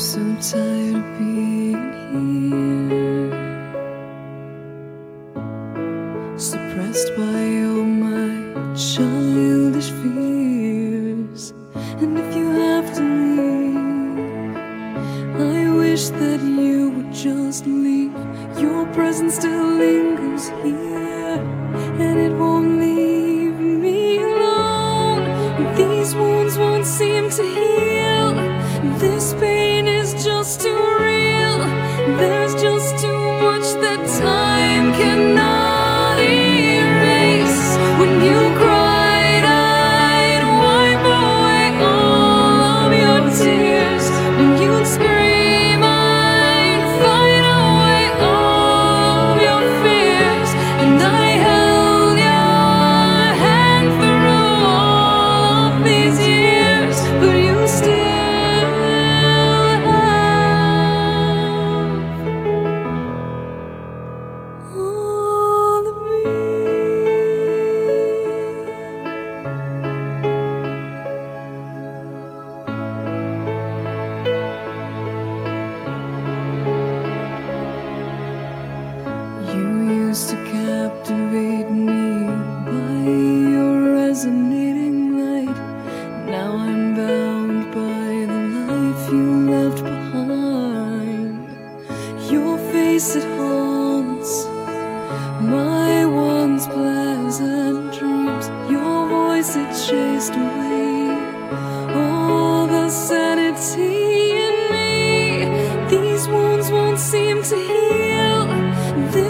so tired of being here, suppressed by all my childish fears. And if you have to leave, I wish that you would just leave. Your presence still lingers here, and it won't leave me alone. These wounds won't seem to heal. This pain just too real. There's just used to captivate me by your resonating light. Now I'm bound by the life you left behind. Your face it haunts my once pleasant dreams. Your voice it chased away all the sanity in me. These wounds won't seem to heal. This